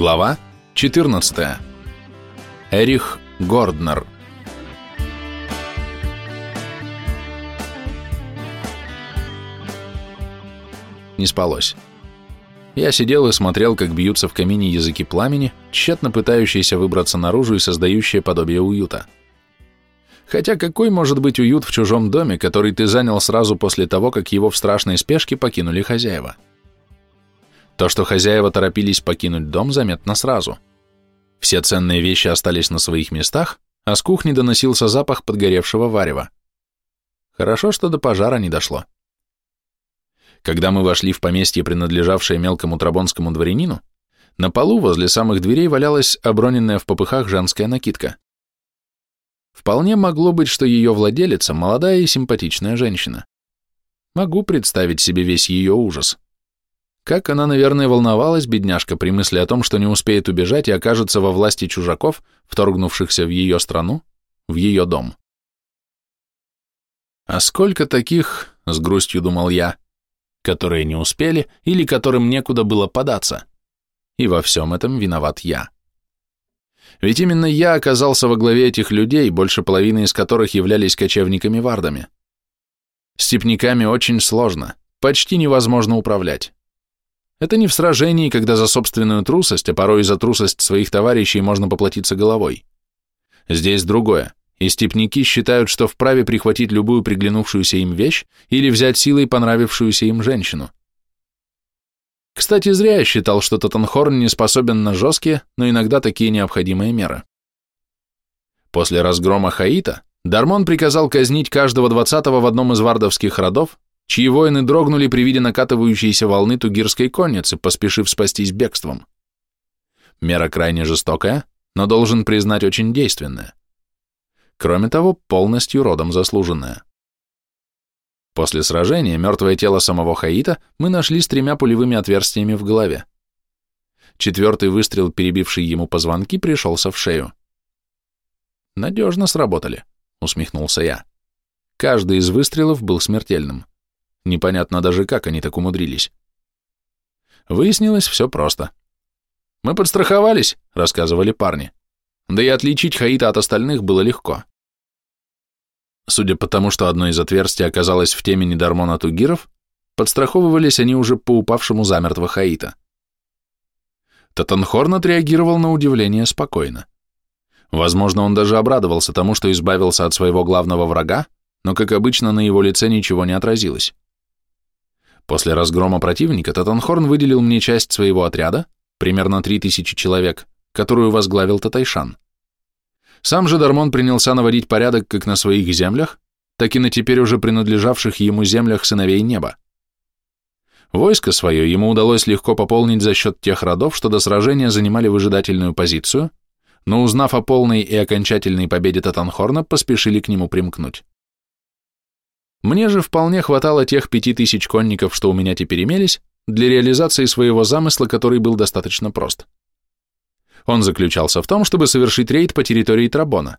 Глава 14. Эрих Горднер. Не спалось. Я сидел и смотрел, как бьются в камине языки пламени, тщетно пытающиеся выбраться наружу и создающие подобие уюта. Хотя какой может быть уют в чужом доме, который ты занял сразу после того, как его в страшной спешке покинули хозяева? То, что хозяева торопились покинуть дом, заметно сразу. Все ценные вещи остались на своих местах, а с кухни доносился запах подгоревшего варева. Хорошо, что до пожара не дошло. Когда мы вошли в поместье, принадлежавшее мелкому трабонскому дворянину, на полу возле самых дверей валялась оброненная в попыхах женская накидка. Вполне могло быть, что ее владелица – молодая и симпатичная женщина. Могу представить себе весь ее ужас. Как она, наверное, волновалась, бедняжка, при мысли о том, что не успеет убежать и окажется во власти чужаков, вторгнувшихся в ее страну, в ее дом. А сколько таких, с грустью думал я, которые не успели или которым некуда было податься. И во всем этом виноват я. Ведь именно я оказался во главе этих людей, больше половины из которых являлись кочевниками-вардами. Степняками очень сложно, почти невозможно управлять. Это не в сражении, когда за собственную трусость, а порой и за трусость своих товарищей можно поплатиться головой. Здесь другое, и степняки считают, что вправе прихватить любую приглянувшуюся им вещь или взять силой понравившуюся им женщину. Кстати, зря я считал, что Тоттенхорн не способен на жесткие, но иногда такие необходимые меры. После разгрома Хаита Дармон приказал казнить каждого двадцатого в одном из вардовских родов, чьи воины дрогнули при виде накатывающейся волны тугирской конницы, поспешив спастись бегством. Мера крайне жестокая, но должен признать очень действенная. Кроме того, полностью родом заслуженная. После сражения мертвое тело самого Хаита мы нашли с тремя пулевыми отверстиями в голове. Четвертый выстрел, перебивший ему позвонки, пришелся в шею. «Надежно сработали», — усмехнулся я. Каждый из выстрелов был смертельным. Непонятно даже, как они так умудрились. Выяснилось все просто. «Мы подстраховались», — рассказывали парни. Да и отличить Хаита от остальных было легко. Судя по тому, что одно из отверстий оказалось в темени Дармона Тугиров, подстраховывались они уже по упавшему замертво Хаита. Татанхорн отреагировал на удивление спокойно. Возможно, он даже обрадовался тому, что избавился от своего главного врага, но, как обычно, на его лице ничего не отразилось. После разгрома противника Татанхорн выделил мне часть своего отряда, примерно 3000 человек, которую возглавил Татайшан. Сам же Дармон принялся наводить порядок как на своих землях, так и на теперь уже принадлежавших ему землях сыновей неба. Войско свое ему удалось легко пополнить за счет тех родов, что до сражения занимали выжидательную позицию, но узнав о полной и окончательной победе Татанхорна, поспешили к нему примкнуть. Мне же вполне хватало тех пяти тысяч конников, что у меня теперь имелись, для реализации своего замысла, который был достаточно прост. Он заключался в том, чтобы совершить рейд по территории Трабона.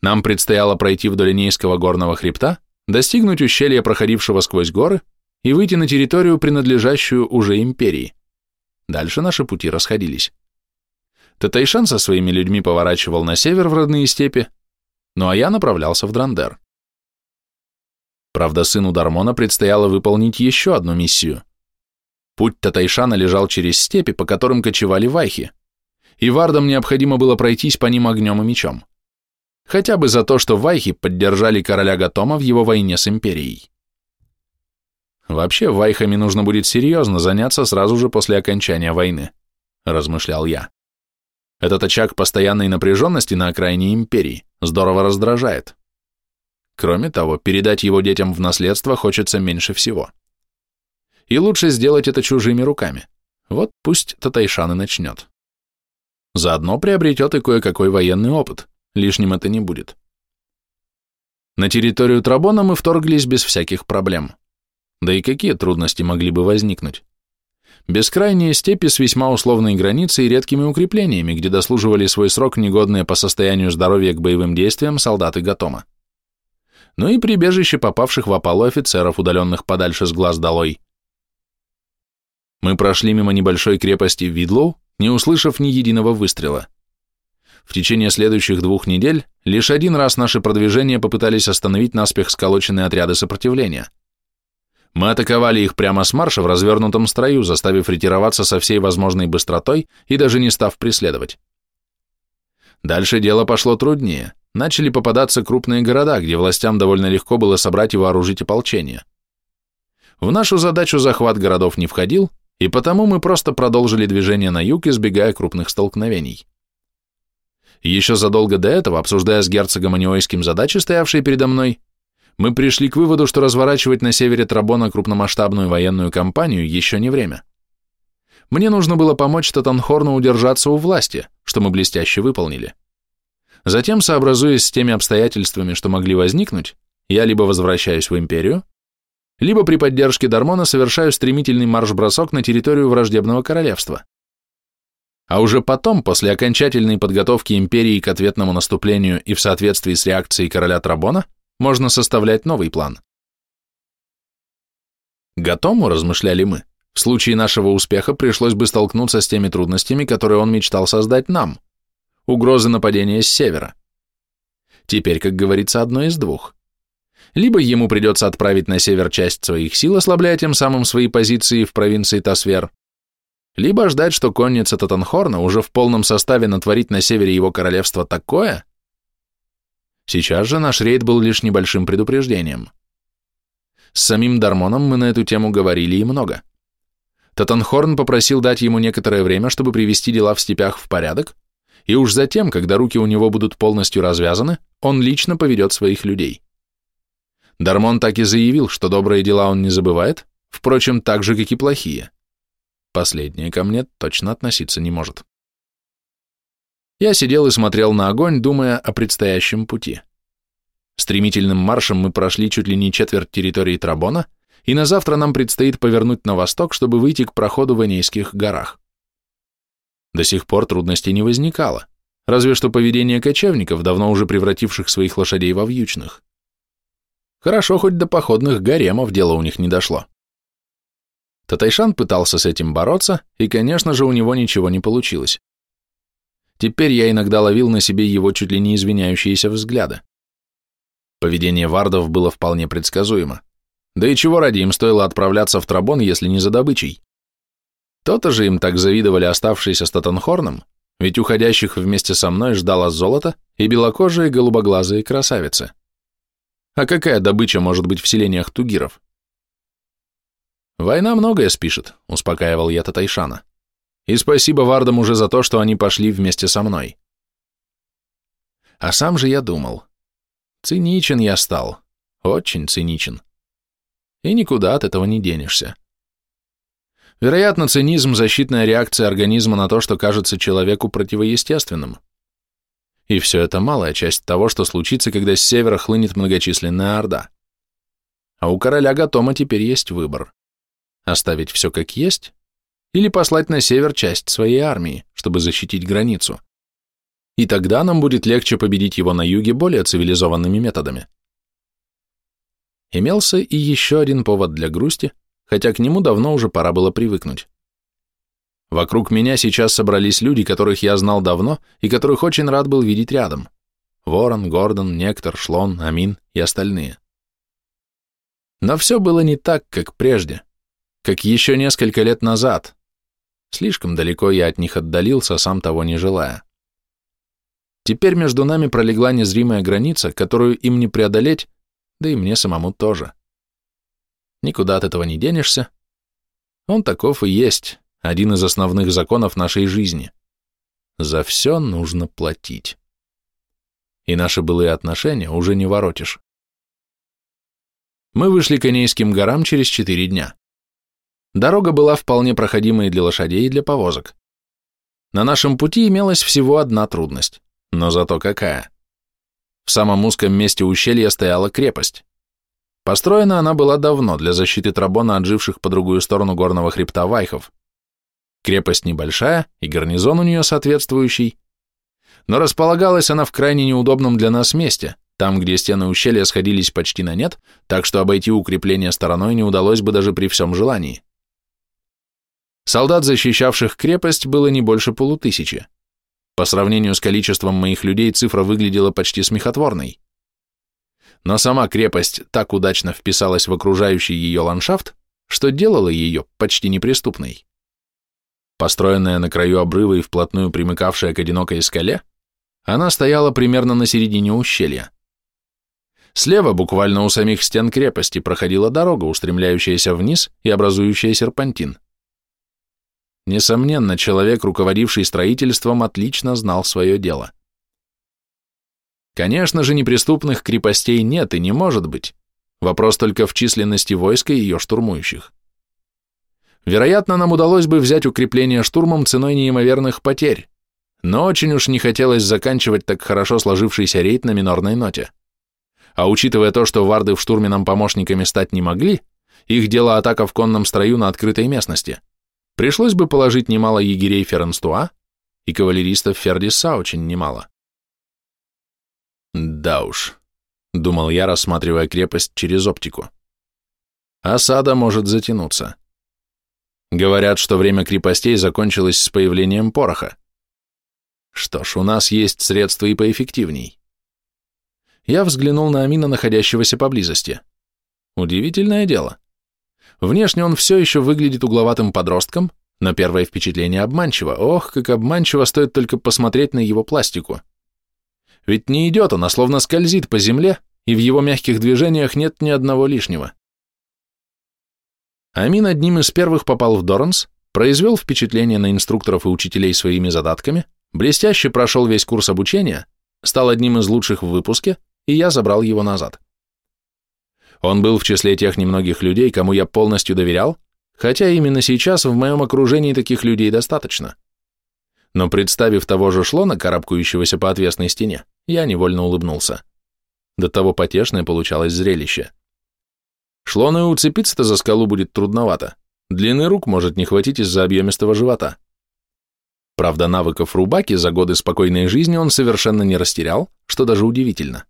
Нам предстояло пройти вдоль Нейского горного хребта, достигнуть ущелья, проходившего сквозь горы, и выйти на территорию, принадлежащую уже империи. Дальше наши пути расходились. Татайшан со своими людьми поворачивал на север в родные степи, ну а я направлялся в Драндер. Правда, сыну Дармона предстояло выполнить еще одну миссию. Путь Татайшана лежал через степи, по которым кочевали вайхи, и вардам необходимо было пройтись по ним огнем и мечом. Хотя бы за то, что вайхи поддержали короля Гатома в его войне с империей. Вообще, вайхами нужно будет серьезно заняться сразу же после окончания войны, размышлял я. Этот очаг постоянной напряженности на окраине империи здорово раздражает. Кроме того, передать его детям в наследство хочется меньше всего. И лучше сделать это чужими руками. Вот пусть Татайшан и начнет. Заодно приобретет и кое-какой военный опыт, лишним это не будет. На территорию Трабона мы вторглись без всяких проблем. Да и какие трудности могли бы возникнуть? Бескрайние степи с весьма условной границей и редкими укреплениями, где дослуживали свой срок негодные по состоянию здоровья к боевым действиям солдаты Гатома но ну и прибежище попавших в опалу офицеров, удаленных подальше с глаз долой. Мы прошли мимо небольшой крепости Видлоу, не услышав ни единого выстрела. В течение следующих двух недель лишь один раз наши продвижения попытались остановить наспех сколоченные отряды сопротивления. Мы атаковали их прямо с марша в развернутом строю, заставив ретироваться со всей возможной быстротой и даже не став преследовать. Дальше дело пошло труднее. Начали попадаться крупные города, где властям довольно легко было собрать и вооружить ополчение. В нашу задачу захват городов не входил, и потому мы просто продолжили движение на юг, избегая крупных столкновений. Еще задолго до этого, обсуждая с герцогом Аниойским задачи, стоявшие передо мной, мы пришли к выводу, что разворачивать на севере Трабона крупномасштабную военную кампанию еще не время. Мне нужно было помочь Татанхорну удержаться у власти, что мы блестяще выполнили. Затем, сообразуясь с теми обстоятельствами, что могли возникнуть, я либо возвращаюсь в империю, либо при поддержке Дармона совершаю стремительный марш-бросок на территорию враждебного королевства. А уже потом, после окончательной подготовки империи к ответному наступлению и в соответствии с реакцией короля Трабона, можно составлять новый план. Готому, размышляли мы, в случае нашего успеха пришлось бы столкнуться с теми трудностями, которые он мечтал создать нам. Угрозы нападения с севера. Теперь, как говорится, одно из двух. Либо ему придется отправить на север часть своих сил, ослабляя тем самым свои позиции в провинции Тасвер, либо ждать, что конница Татанхорна уже в полном составе натворит на севере его королевства такое. Сейчас же наш рейд был лишь небольшим предупреждением. С самим Дармоном мы на эту тему говорили и много. Татанхорн попросил дать ему некоторое время, чтобы привести дела в степях в порядок, и уж затем, когда руки у него будут полностью развязаны, он лично поведет своих людей. Дармон так и заявил, что добрые дела он не забывает, впрочем, так же, как и плохие. Последнее ко мне точно относиться не может. Я сидел и смотрел на огонь, думая о предстоящем пути. Стремительным маршем мы прошли чуть ли не четверть территории Трабона, и на завтра нам предстоит повернуть на восток, чтобы выйти к проходу в Энейских горах. До сих пор трудностей не возникало, разве что поведение кочевников, давно уже превративших своих лошадей во вьючных. Хорошо, хоть до походных гаремов дело у них не дошло. Татайшан пытался с этим бороться, и, конечно же, у него ничего не получилось. Теперь я иногда ловил на себе его чуть ли не извиняющиеся взгляды. Поведение вардов было вполне предсказуемо. Да и чего ради им стоило отправляться в Трабон, если не за добычей? То-то же им так завидовали оставшиеся с Татанхорном, ведь уходящих вместе со мной ждало золото и белокожие голубоглазые красавицы. А какая добыча может быть в селениях тугиров? «Война многое спишет», — успокаивал я Татайшана. «И спасибо Вардам уже за то, что они пошли вместе со мной». А сам же я думал. Циничен я стал, очень циничен. И никуда от этого не денешься. Вероятно, цинизм – защитная реакция организма на то, что кажется человеку противоестественным. И все это малая часть того, что случится, когда с севера хлынет многочисленная орда. А у короля Гатома теперь есть выбор. Оставить все как есть или послать на север часть своей армии, чтобы защитить границу. И тогда нам будет легче победить его на юге более цивилизованными методами. Имелся и еще один повод для грусти, хотя к нему давно уже пора было привыкнуть. Вокруг меня сейчас собрались люди, которых я знал давно и которых очень рад был видеть рядом. Ворон, Гордон, Нектор, Шлон, Амин и остальные. Но все было не так, как прежде как еще несколько лет назад. Слишком далеко я от них отдалился, сам того не желая. Теперь между нами пролегла незримая граница, которую им не преодолеть, да и мне самому тоже. Никуда от этого не денешься. Он таков и есть, один из основных законов нашей жизни. За все нужно платить. И наши былые отношения уже не воротишь. Мы вышли к Энейским горам через четыре дня. Дорога была вполне проходимой для лошадей и для повозок. На нашем пути имелась всего одна трудность, но зато какая. В самом узком месте ущелья стояла крепость. Построена она была давно для защиты Трабона от живших по другую сторону горного хребта Вайхов. Крепость небольшая и гарнизон у нее соответствующий, но располагалась она в крайне неудобном для нас месте, там, где стены ущелья сходились почти на нет, так что обойти укрепление стороной не удалось бы даже при всем желании. Солдат, защищавших крепость, было не больше полутысячи. По сравнению с количеством моих людей цифра выглядела почти смехотворной. Но сама крепость так удачно вписалась в окружающий ее ландшафт, что делала ее почти неприступной. Построенная на краю обрыва и вплотную примыкавшая к одинокой скале, она стояла примерно на середине ущелья. Слева, буквально у самих стен крепости, проходила дорога, устремляющаяся вниз и образующая серпантин. Несомненно, человек, руководивший строительством, отлично знал свое дело. Конечно же, неприступных крепостей нет и не может быть. Вопрос только в численности войска и ее штурмующих. Вероятно, нам удалось бы взять укрепление штурмом ценой неимоверных потерь, но очень уж не хотелось заканчивать так хорошо сложившийся рейд на минорной ноте. А учитывая то, что варды в штурме нам помощниками стать не могли, их дело атака в конном строю на открытой местности, пришлось бы положить немало егерей Ференстуа и кавалеристов Фердиса очень немало. Да уж, думал я, рассматривая крепость через оптику. Осада может затянуться. Говорят, что время крепостей закончилось с появлением пороха. Что ж, у нас есть средства и поэффективней. Я взглянул на Амина, находящегося поблизости. Удивительное дело. Внешне он все еще выглядит угловатым подростком, но первое впечатление обманчиво. Ох, как обманчиво стоит только посмотреть на его пластику. Ведь не идет он, а словно скользит по земле, и в его мягких движениях нет ни одного лишнего. Амин одним из первых попал в Доранс, произвел впечатление на инструкторов и учителей своими задатками, блестяще прошел весь курс обучения, стал одним из лучших в выпуске, и я забрал его назад. Он был в числе тех немногих людей, кому я полностью доверял, хотя именно сейчас в моем окружении таких людей достаточно. Но представив того же шлона, карабкающегося по отвесной стене, я невольно улыбнулся. До того потешное получалось зрелище. Шлону и уцепиться-то за скалу будет трудновато. Длины рук может не хватить из-за объемистого живота. Правда, навыков рубаки за годы спокойной жизни он совершенно не растерял, что даже удивительно.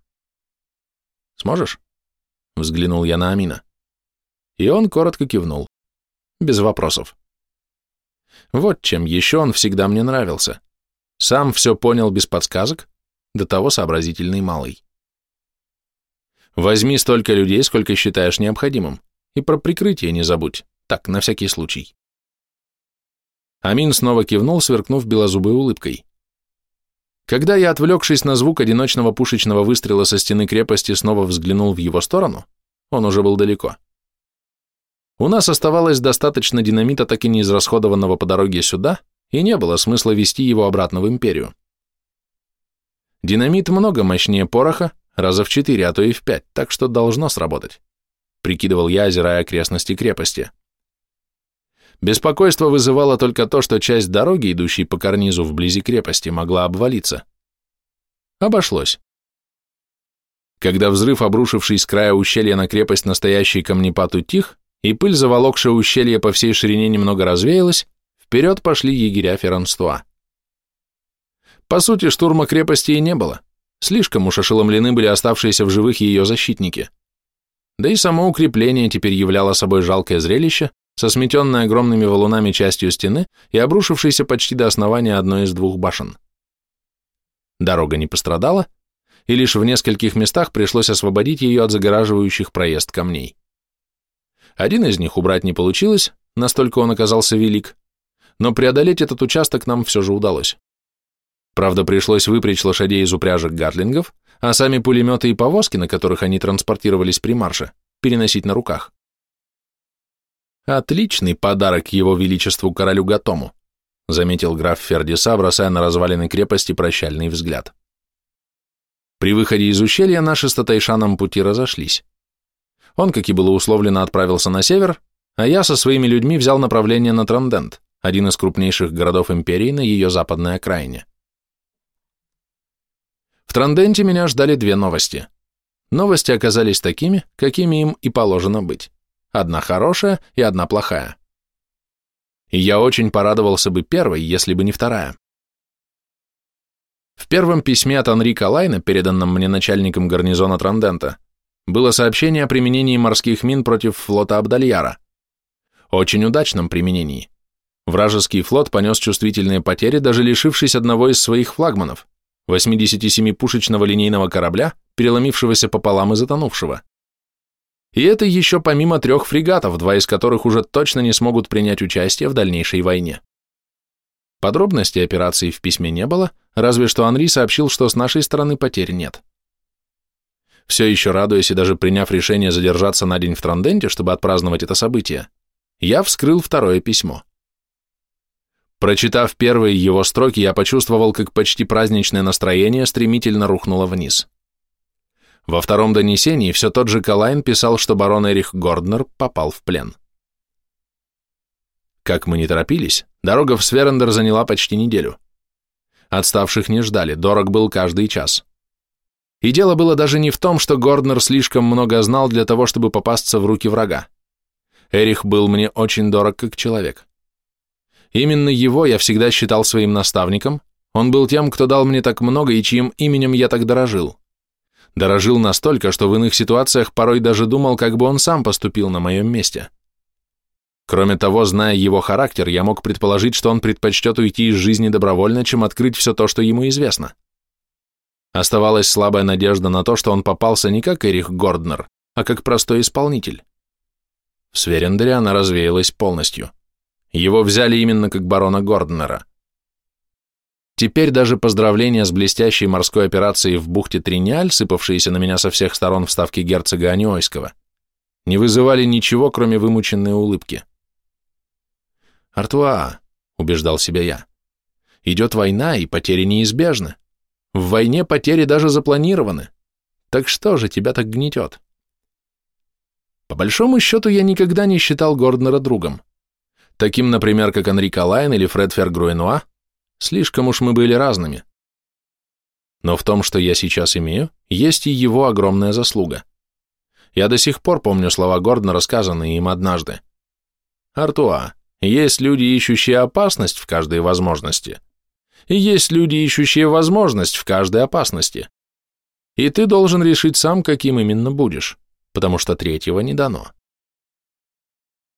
«Сможешь?» — взглянул я на Амина. И он коротко кивнул. Без вопросов. Вот чем еще он всегда мне нравился. Сам все понял без подсказок, до того сообразительный малый. Возьми столько людей, сколько считаешь необходимым, и про прикрытие не забудь, так, на всякий случай. Амин снова кивнул, сверкнув белозубой улыбкой. Когда я, отвлекшись на звук одиночного пушечного выстрела со стены крепости, снова взглянул в его сторону, он уже был далеко. У нас оставалось достаточно динамита, так и не израсходованного по дороге сюда, и не было смысла вести его обратно в империю. Динамит много мощнее пороха, Раза в четыре, а то и в пять, так что должно сработать. Прикидывал я, озирая окрестности крепости. Беспокойство вызывало только то, что часть дороги, идущей по карнизу вблизи крепости, могла обвалиться. Обошлось. Когда взрыв, обрушивший с края ущелья на крепость настоящий камнепад утих, и пыль, заволокшая ущелье по всей ширине, немного развеялась, вперед пошли егеря Ферранстуа. По сути, штурма крепости и не было. Слишком уж ошеломлены были оставшиеся в живых ее защитники. Да и само укрепление теперь являло собой жалкое зрелище, со сметенной огромными валунами частью стены и обрушившейся почти до основания одной из двух башен. Дорога не пострадала, и лишь в нескольких местах пришлось освободить ее от загораживающих проезд камней. Один из них убрать не получилось, настолько он оказался велик, но преодолеть этот участок нам все же удалось. Правда, пришлось выпрячь лошадей из упряжек гатлингов, а сами пулеметы и повозки, на которых они транспортировались при марше, переносить на руках. Отличный подарок его величеству королю Гатому, заметил граф Фердиса, бросая на развалины крепости прощальный взгляд. При выходе из ущелья наши с Татайшаном пути разошлись. Он, как и было условлено, отправился на север, а я со своими людьми взял направление на Трандент, один из крупнейших городов империи на ее западной окраине. В Транденте меня ждали две новости. Новости оказались такими, какими им и положено быть. Одна хорошая и одна плохая. И я очень порадовался бы первой, если бы не вторая. В первом письме от Анри Калайна, переданном мне начальником гарнизона Трандента, было сообщение о применении морских мин против флота Абдальяра. Очень удачном применении. Вражеский флот понес чувствительные потери, даже лишившись одного из своих флагманов, 87-пушечного линейного корабля, переломившегося пополам и затонувшего. И это еще помимо трех фрегатов, два из которых уже точно не смогут принять участие в дальнейшей войне. Подробностей операции в письме не было, разве что Анри сообщил, что с нашей стороны потерь нет. Все еще радуясь и даже приняв решение задержаться на день в Транденте, чтобы отпраздновать это событие, я вскрыл второе письмо. Прочитав первые его строки, я почувствовал, как почти праздничное настроение стремительно рухнуло вниз. Во втором донесении все тот же Калайн писал, что барон Эрих Горднер попал в плен. Как мы не торопились, дорога в Сверендер заняла почти неделю. Отставших не ждали, дорог был каждый час. И дело было даже не в том, что Горднер слишком много знал для того, чтобы попасться в руки врага. Эрих был мне очень дорог как человек. Именно его я всегда считал своим наставником, он был тем, кто дал мне так много и чьим именем я так дорожил. Дорожил настолько, что в иных ситуациях порой даже думал, как бы он сам поступил на моем месте. Кроме того, зная его характер, я мог предположить, что он предпочтет уйти из жизни добровольно, чем открыть все то, что ему известно. Оставалась слабая надежда на то, что он попался не как Эрих Горднер, а как простой исполнитель. В Сверендере она развеялась полностью. Его взяли именно как барона Горднера. Теперь даже поздравления с блестящей морской операцией в бухте Триниаль, сыпавшиеся на меня со всех сторон в ставке герцога Аниойского, не вызывали ничего, кроме вымученной улыбки. «Артуа», — убеждал себя я, — «идет война, и потери неизбежны. В войне потери даже запланированы. Так что же тебя так гнетет?» По большому счету, я никогда не считал Горднера другом. Таким, например, как Анри Калайн или Фред Фергруэнуа, слишком уж мы были разными. Но в том, что я сейчас имею, есть и его огромная заслуга. Я до сих пор помню слова Гордона, рассказанные им однажды. «Артуа, есть люди, ищущие опасность в каждой возможности, и есть люди, ищущие возможность в каждой опасности. И ты должен решить сам, каким именно будешь, потому что третьего не дано».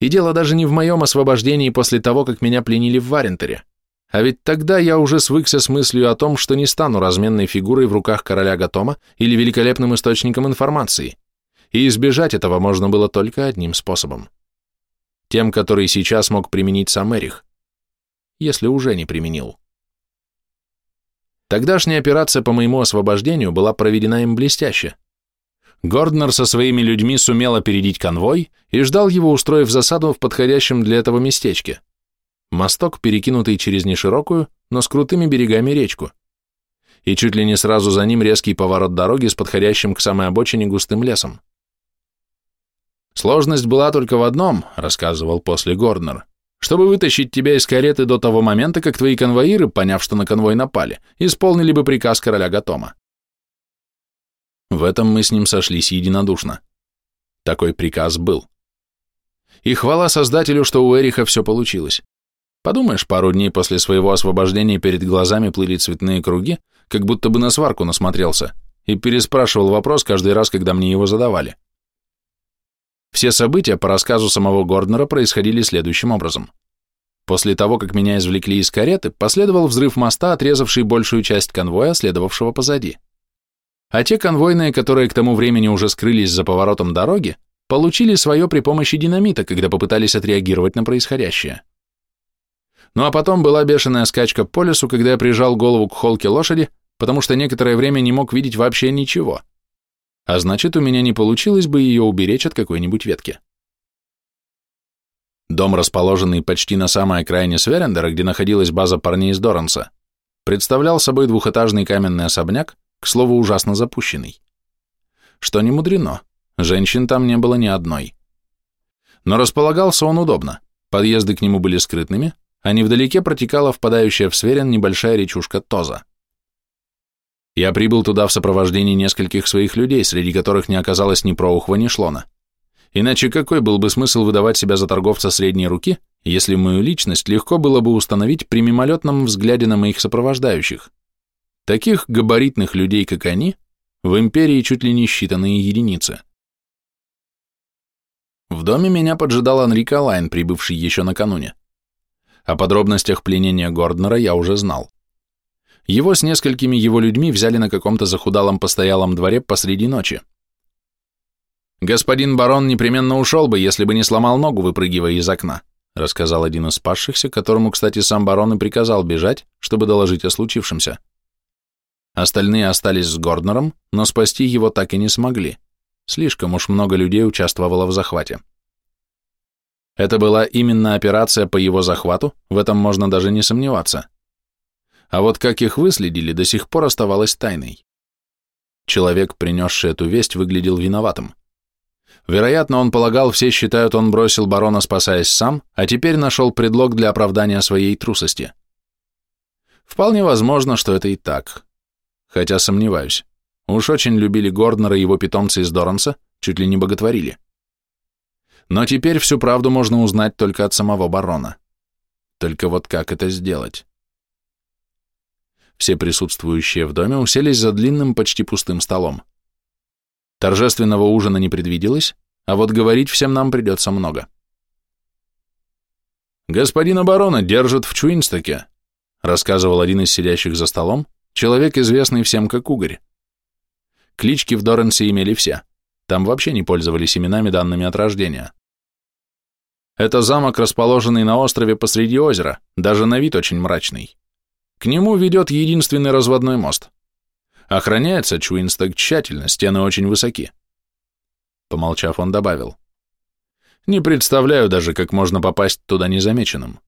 И дело даже не в моем освобождении после того, как меня пленили в Варентере. А ведь тогда я уже свыкся с мыслью о том, что не стану разменной фигурой в руках короля Гатома или великолепным источником информации. И избежать этого можно было только одним способом. Тем, который сейчас мог применить сам Эрих. Если уже не применил. Тогдашняя операция по моему освобождению была проведена им блестяще. Горднер со своими людьми сумел опередить конвой и ждал его, устроив засаду в подходящем для этого местечке. Мосток, перекинутый через неширокую, но с крутыми берегами речку. И чуть ли не сразу за ним резкий поворот дороги с подходящим к самой обочине густым лесом. «Сложность была только в одном», — рассказывал после Горднер, «чтобы вытащить тебя из кареты до того момента, как твои конвоиры, поняв, что на конвой напали, исполнили бы приказ короля Гатома. В этом мы с ним сошлись единодушно. Такой приказ был. И хвала Создателю, что у Эриха все получилось. Подумаешь, пару дней после своего освобождения перед глазами плыли цветные круги, как будто бы на сварку насмотрелся, и переспрашивал вопрос каждый раз, когда мне его задавали. Все события, по рассказу самого Горднера, происходили следующим образом. После того, как меня извлекли из кареты, последовал взрыв моста, отрезавший большую часть конвоя, следовавшего позади а те конвойные, которые к тому времени уже скрылись за поворотом дороги, получили свое при помощи динамита, когда попытались отреагировать на происходящее. Ну а потом была бешеная скачка по лесу, когда я прижал голову к холке лошади, потому что некоторое время не мог видеть вообще ничего. А значит, у меня не получилось бы ее уберечь от какой-нибудь ветки. Дом, расположенный почти на самой окраине Сверендера, где находилась база парней из Доранса, представлял собой двухэтажный каменный особняк, к слову, ужасно запущенный. Что не мудрено, женщин там не было ни одной. Но располагался он удобно, подъезды к нему были скрытными, а невдалеке протекала впадающая в Сверен небольшая речушка Тоза. Я прибыл туда в сопровождении нескольких своих людей, среди которых не оказалось ни Проухва, ни Шлона. Иначе какой был бы смысл выдавать себя за торговца средней руки, если мою личность легко было бы установить при мимолетном взгляде на моих сопровождающих? Таких габаритных людей, как они, в империи чуть ли не считанные единицы. В доме меня поджидал Анри Калайн, прибывший еще накануне. О подробностях пленения Горднера я уже знал. Его с несколькими его людьми взяли на каком-то захудалом постоялом дворе посреди ночи. «Господин барон непременно ушел бы, если бы не сломал ногу, выпрыгивая из окна», рассказал один из спасшихся, которому, кстати, сам барон и приказал бежать, чтобы доложить о случившемся. Остальные остались с Горднером, но спасти его так и не смогли. Слишком уж много людей участвовало в захвате. Это была именно операция по его захвату, в этом можно даже не сомневаться. А вот как их выследили, до сих пор оставалось тайной. Человек, принесший эту весть, выглядел виноватым. Вероятно, он полагал, все считают, он бросил барона, спасаясь сам, а теперь нашел предлог для оправдания своей трусости. Вполне возможно, что это и так. Хотя сомневаюсь. Уж очень любили Горднера и его питомца из Доранса, чуть ли не боготворили. Но теперь всю правду можно узнать только от самого барона. Только вот как это сделать? Все присутствующие в доме уселись за длинным, почти пустым столом. Торжественного ужина не предвиделось, а вот говорить всем нам придется много. «Господина барона держат в Чуинстоке», рассказывал один из сидящих за столом, человек, известный всем как Угорь. Клички в Доренсе имели все, там вообще не пользовались именами, данными от рождения. Это замок, расположенный на острове посреди озера, даже на вид очень мрачный. К нему ведет единственный разводной мост. Охраняется Чуинсток тщательно, стены очень высоки. Помолчав, он добавил. Не представляю даже, как можно попасть туда незамеченным.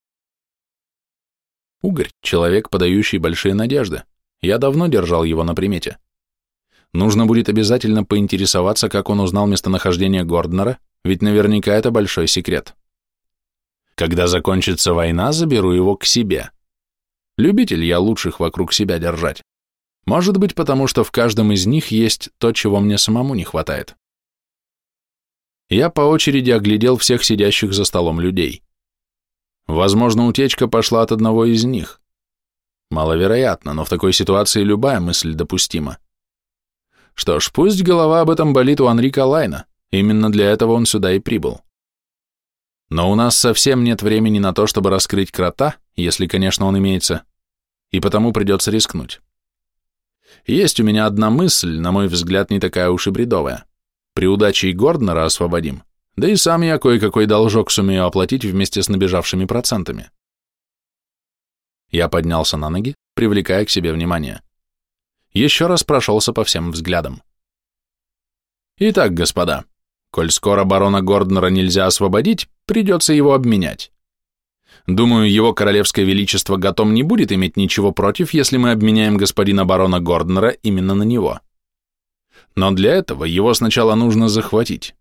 Угорь — человек, подающий большие надежды. Я давно держал его на примете. Нужно будет обязательно поинтересоваться, как он узнал местонахождение Горднера, ведь наверняка это большой секрет. Когда закончится война, заберу его к себе. Любитель я лучших вокруг себя держать. Может быть, потому что в каждом из них есть то, чего мне самому не хватает. Я по очереди оглядел всех сидящих за столом людей. Возможно, утечка пошла от одного из них. Маловероятно, но в такой ситуации любая мысль допустима. Что ж, пусть голова об этом болит у Анрика Лайна, именно для этого он сюда и прибыл. Но у нас совсем нет времени на то, чтобы раскрыть крота, если, конечно, он имеется, и потому придется рискнуть. Есть у меня одна мысль, на мой взгляд, не такая уж и бредовая. При удаче и Горднера освободим, да и сам я кое-какой должок сумею оплатить вместе с набежавшими процентами. Я поднялся на ноги, привлекая к себе внимание. Еще раз прошелся по всем взглядам. Итак, господа, коль скоро барона Горднера нельзя освободить, Придется его обменять. Думаю, его королевское величество Гатом не будет иметь ничего против, если мы обменяем господина барона Горднера именно на него. Но для этого его сначала нужно захватить.